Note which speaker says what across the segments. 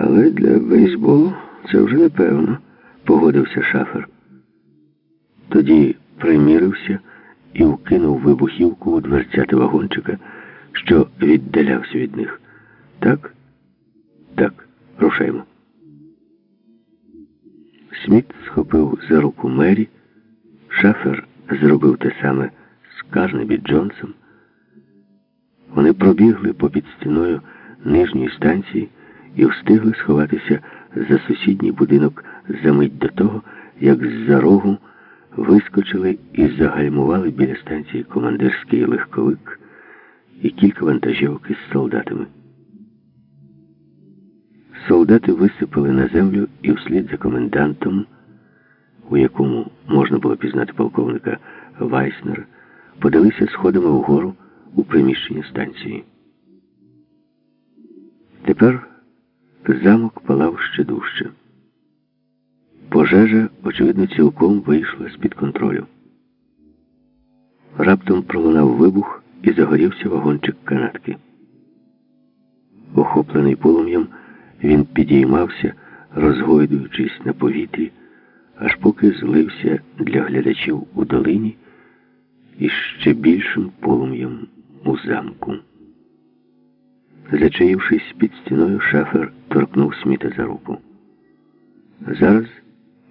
Speaker 1: Але для бейсболу це вже непевно, погодився шафер. Тоді примірився і вкинув вибухівку у дверцяти вагончика, що віддалявся від них. Так? Так, рушаймо. Сміт схопив за руку Мері. Шафер зробив те саме з Карнебі Джонсом. Вони пробігли попід стіною нижньої станції і встигли сховатися за сусідній будинок за мить до того, як з-за рогу вискочили і загальмували біля станції командирський легковик і кілька вантажівок із солдатами. Солдати висипали на землю і вслід за комендантом, у якому можна було пізнати полковника Вайснера, подалися сходами вгору у приміщення станції. Тепер замок палав ще дужче. Пожежа, очевидно, цілком вийшла з-під контролю. Раптом пролунав вибух і загорівся вагончик канатки. Охоплений полум'ям, він підіймався, розгойдуючись на повітрі, аж поки злився для глядачів у долині із ще більшим полум'ям у замку. Зачаївшись під стіною, шафер торкнув Сміта за руку. Зараз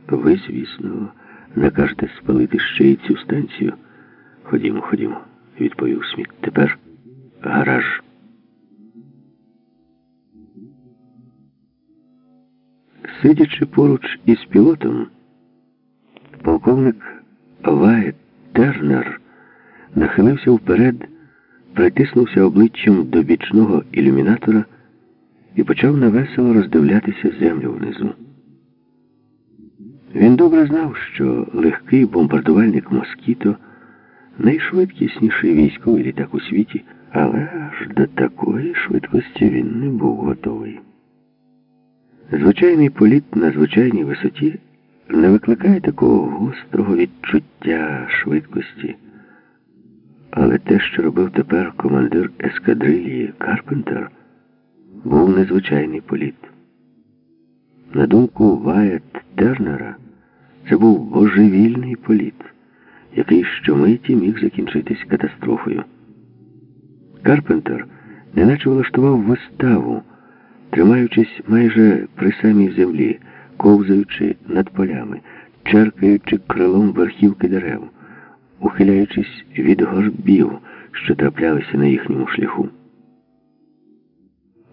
Speaker 1: ви, звісно, накажете спалити ще й цю станцію. Ходімо, ходімо, відповів Сміт. Тепер гараж. Сидячи поруч із пілотом, полковник Вайт Тернер нахилився вперед, притиснувся обличчям до бічного ілюмінатора і почав невесело роздивлятися землю внизу. Він добре знав, що легкий бомбардувальник Москіто найшвидкісніший військовий літак у світі, але аж до такої швидкості він не був готовий. Звичайний політ на звичайній висоті не викликає такого гострого відчуття швидкості. Але те, що робив тепер командир ескадрилії Карпентер, був незвичайний політ. На думку Вайет Тернера, це був божевільний політ, який щомиті міг закінчитись катастрофою. Карпентер неначе влаштував виставу, тримаючись майже при самій землі, ковзаючи над полями, черкаючи крилом верхівки дерев, ухиляючись від горбів, що траплялися на їхньому шляху.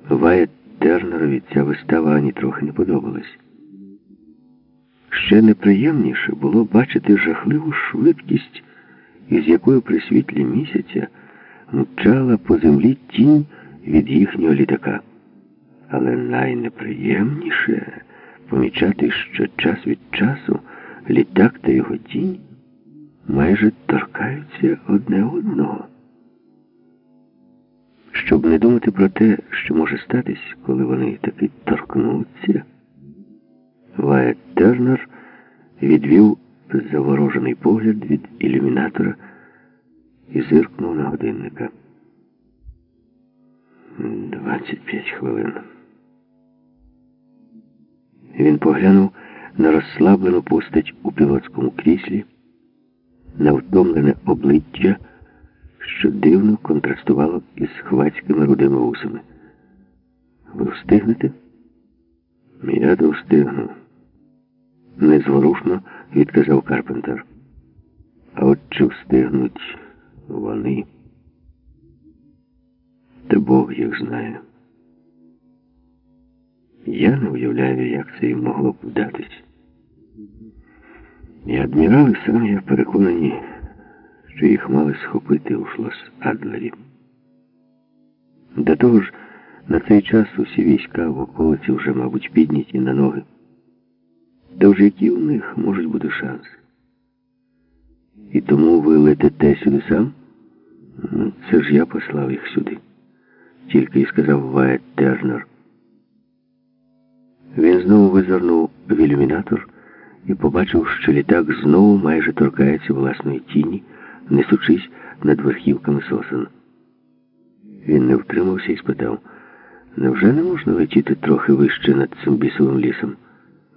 Speaker 1: Вайет Тернерові ця вистава ані трохи не подобалась. Ще неприємніше було бачити жахливу швидкість, із якою при світлі місяця мчала по землі тінь від їхнього літака. Але найнеприємніше помічати, що час від часу літак та його тінь майже торкаються одне одного. Щоб не думати про те, що може статись, коли вони таки торкнуться, Вайт Тернер відвів заворожений погляд від ілюмінатора і зиркнув на годинника. Двадцять п'ять хвилин. Він поглянув на розслаблену постать у пілотському кріслі, на втомлене обличчя, що дивно контрастувало із хвацькими рудими вусами. Ви встигнете? Я то встигну. Незворушно відказав Карпентер. А от чи встигнуть вони? Та Бог їх знає. Я не уявляю, як це їм могло б вдатись. І адмірали сам я переконані, що їх мали схопити у шлос Адлері. До того ж, на цей час усі війська в околиці вже, мабуть, підняті на ноги. Тож які у них можуть бути шанси? І тому ви летите сюди сам? Ну, це ж я послав їх сюди, тільки й сказав Вайт Тернер. Він знову визирнув в ілюмінатор і побачив, що літак знову майже торкається власної тіні, несучись над верхівками сосен. Він не втримався і спитав, Невже не можна летіти трохи вище над цим бісовим лісом?